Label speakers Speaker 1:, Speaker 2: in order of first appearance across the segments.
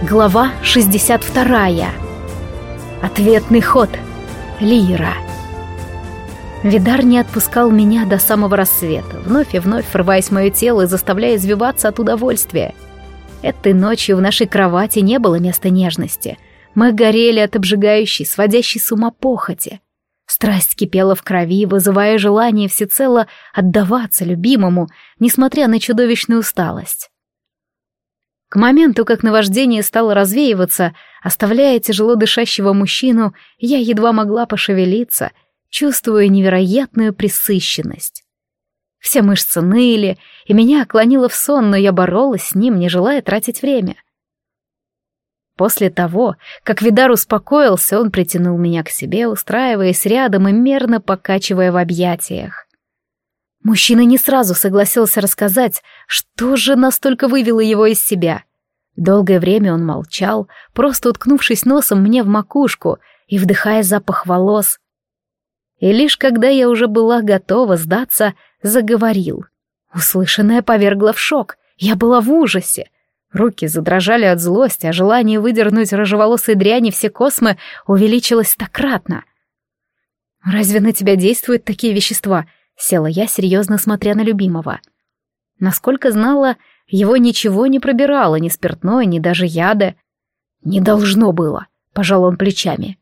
Speaker 1: Глава 62. Ответный ход. Лира. Видар не отпускал меня до самого рассвета, вновь и вновь врываясь в мое тело и заставляя извиваться от удовольствия. Этой ночью в нашей кровати не было места нежности. Мы горели от обжигающей, сводящей с ума похоти. Страсть кипела в крови, вызывая желание всецело отдаваться любимому, несмотря на чудовищную усталость. К моменту, как наваждение стало развеиваться, оставляя тяжело дышащего мужчину, я едва могла пошевелиться, чувствуя невероятную присыщенность. Все мышцы ныли, и меня клонило в сон, но я боролась с ним, не желая тратить время. После того, как Видар успокоился, он притянул меня к себе, устраиваясь рядом и мерно покачивая в объятиях. Мужчина не сразу согласился рассказать, что же настолько вывело его из себя. Долгое время он молчал, просто уткнувшись носом мне в макушку и вдыхая запах волос. И лишь когда я уже была готова сдаться, заговорил. Услышанное повергло в шок. Я была в ужасе. Руки задрожали от злости, а желание выдернуть рыжеволосой дряни все космы увеличилось стократно. «Разве на тебя действуют такие вещества?» Села я, серьезно смотря на любимого. Насколько знала, его ничего не пробирало, ни спиртное, ни даже яда. «Не должно было», — пожал он плечами.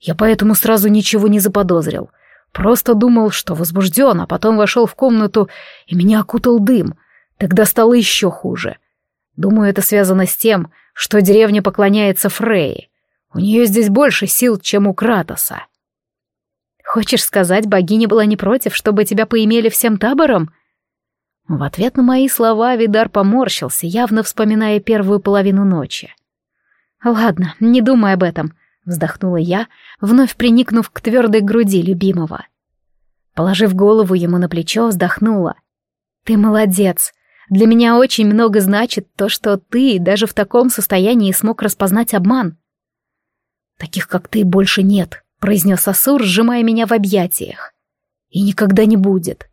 Speaker 1: «Я поэтому сразу ничего не заподозрил. Просто думал, что возбужден, а потом вошел в комнату, и меня окутал дым. Тогда стало еще хуже. Думаю, это связано с тем, что деревня поклоняется Фрейе. У нее здесь больше сил, чем у Кратоса». Хочешь сказать, богиня была не против, чтобы тебя поимели всем табором? В ответ на мои слова Видар поморщился, явно вспоминая первую половину ночи. «Ладно, не думай об этом», — вздохнула я, вновь приникнув к твердой груди любимого. Положив голову ему на плечо, вздохнула. «Ты молодец. Для меня очень много значит то, что ты даже в таком состоянии смог распознать обман». «Таких, как ты, больше нет», — произнес Асур, сжимая меня в объятиях. «И никогда не будет».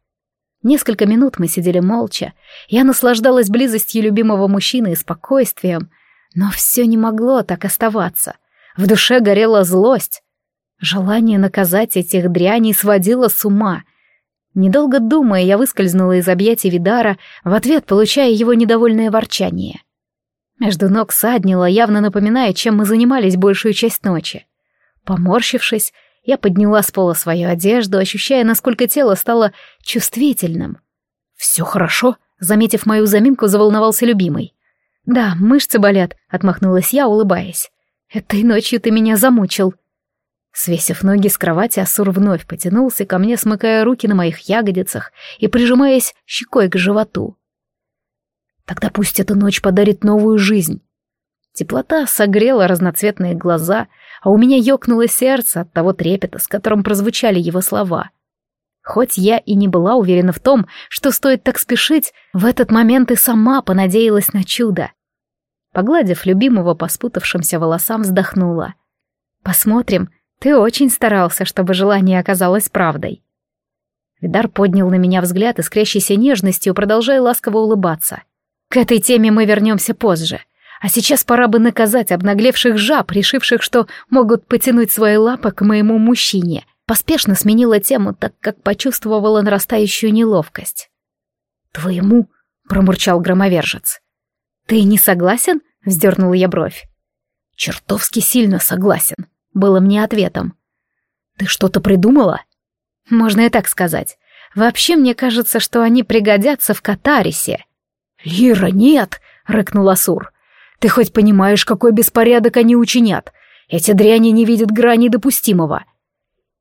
Speaker 1: Несколько минут мы сидели молча. Я наслаждалась близостью любимого мужчины и спокойствием, но все не могло так оставаться. В душе горела злость. Желание наказать этих дряней сводило с ума. Недолго думая, я выскользнула из объятий Видара, в ответ получая его недовольное ворчание. Между ног саднило, явно напоминая, чем мы занимались большую часть ночи. Поморщившись, я подняла с пола свою одежду, ощущая, насколько тело стало чувствительным. «Все хорошо?» — заметив мою заминку, заволновался любимый. «Да, мышцы болят», — отмахнулась я, улыбаясь. «Этой ночью ты меня замучил». Свесив ноги с кровати, Асур вновь потянулся ко мне, смыкая руки на моих ягодицах и прижимаясь щекой к животу. «Тогда пусть эта ночь подарит новую жизнь». Теплота согрела разноцветные глаза, а у меня ёкнуло сердце от того трепета, с которым прозвучали его слова. Хоть я и не была уверена в том, что стоит так спешить, в этот момент и сама понадеялась на чудо. Погладив любимого по спутавшимся волосам, вздохнула. «Посмотрим, ты очень старался, чтобы желание оказалось правдой». Видар поднял на меня взгляд, искрящийся нежностью, продолжая ласково улыбаться. «К этой теме мы вернемся позже. А сейчас пора бы наказать обнаглевших жаб, решивших, что могут потянуть свои лапы к моему мужчине. Поспешно сменила тему, так как почувствовала нарастающую неловкость. «Твоему?» — промурчал громовержец. «Ты не согласен?» — вздернула я бровь. «Чертовски сильно согласен», — было мне ответом. «Ты что-то придумала?» «Можно и так сказать. Вообще, мне кажется, что они пригодятся в катарисе». «Лира, нет!» — рыкнул Асур. Ты хоть понимаешь, какой беспорядок они учинят? Эти дряни не видят грани допустимого.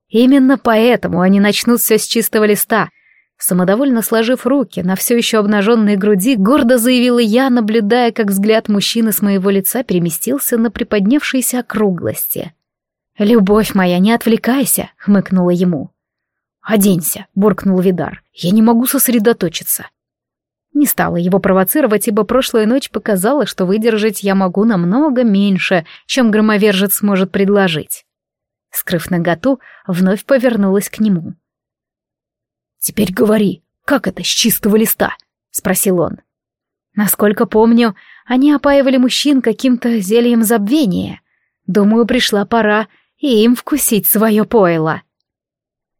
Speaker 1: Именно поэтому они начнут все с чистого листа. Самодовольно сложив руки на все еще обнаженной груди, гордо заявила я, наблюдая, как взгляд мужчины с моего лица переместился на приподнявшиеся округлости. «Любовь моя, не отвлекайся», — хмыкнула ему. «Оденься», — буркнул Видар. «Я не могу сосредоточиться». Не стала его провоцировать, ибо прошлая ночь показала, что выдержать я могу намного меньше, чем громовержец может предложить. Скрыв наготу, вновь повернулась к нему. «Теперь говори, как это с чистого листа?» — спросил он. Насколько помню, они опаивали мужчин каким-то зельем забвения. Думаю, пришла пора и им вкусить свое пойло.